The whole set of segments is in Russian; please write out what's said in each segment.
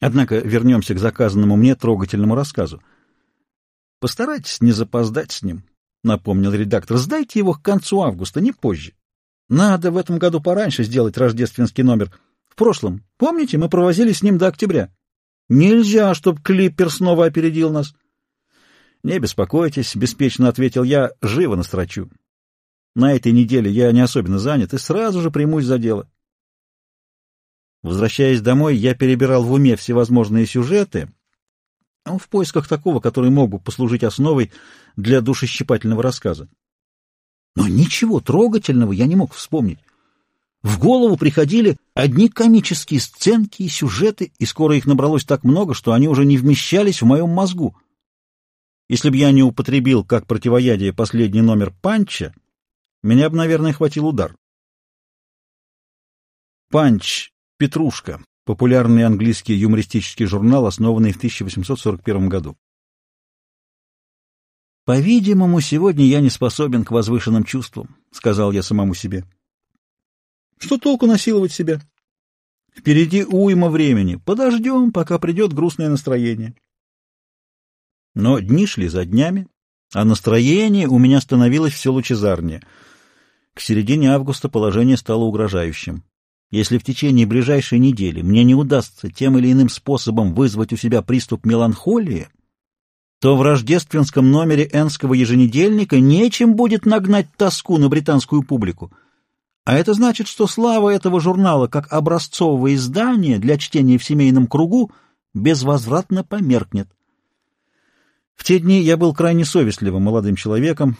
Однако вернемся к заказанному мне трогательному рассказу. Постарайтесь не запоздать с ним, — напомнил редактор. Сдайте его к концу августа, не позже. Надо в этом году пораньше сделать рождественский номер. В прошлом, помните, мы провозили с ним до октября. Нельзя, чтобы Клиппер снова опередил нас. Не беспокойтесь, — беспечно ответил я, — живо настрочу. На этой неделе я не особенно занят и сразу же примусь за дело. Возвращаясь домой, я перебирал в уме всевозможные сюжеты ну, в поисках такого, который мог бы послужить основой для душещипательного рассказа. Но ничего трогательного я не мог вспомнить. В голову приходили одни комические сценки и сюжеты, и скоро их набралось так много, что они уже не вмещались в моем мозгу. Если бы я не употребил как противоядие последний номер панча, меня бы, наверное, хватил удар. Панч «Петрушка» — популярный английский юмористический журнал, основанный в 1841 году. «По-видимому, сегодня я не способен к возвышенным чувствам», — сказал я самому себе. «Что толку насиловать себя? Впереди уйма времени. Подождем, пока придет грустное настроение». Но дни шли за днями, а настроение у меня становилось все лучезарнее. К середине августа положение стало угрожающим. Если в течение ближайшей недели мне не удастся тем или иным способом вызвать у себя приступ меланхолии, то в рождественском номере энского еженедельника нечем будет нагнать тоску на британскую публику. А это значит, что слава этого журнала как образцового издания для чтения в семейном кругу безвозвратно померкнет. В те дни я был крайне совестливым молодым человеком,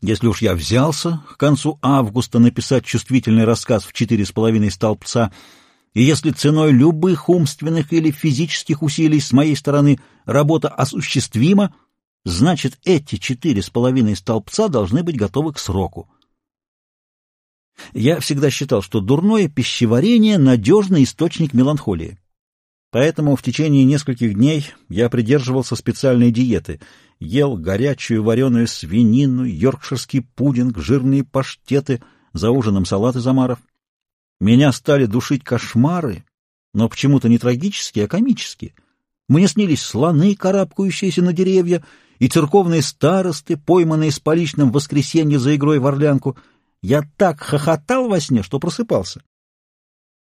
если уж я взялся к концу августа написать чувствительный рассказ в четыре с половиной столбца, и если ценой любых умственных или физических усилий с моей стороны работа осуществима, значит, эти четыре с половиной столбца должны быть готовы к сроку. Я всегда считал, что дурное пищеварение — надежный источник меланхолии. Поэтому в течение нескольких дней я придерживался специальной диеты. Ел горячую вареную свинину, йоркширский пудинг, жирные паштеты, за ужином салат из омаров. Меня стали душить кошмары, но почему-то не трагические, а комические. Мне снились слоны, карабкающиеся на деревья, и церковные старосты, пойманные с поличным воскресенье за игрой в орлянку. Я так хохотал во сне, что просыпался.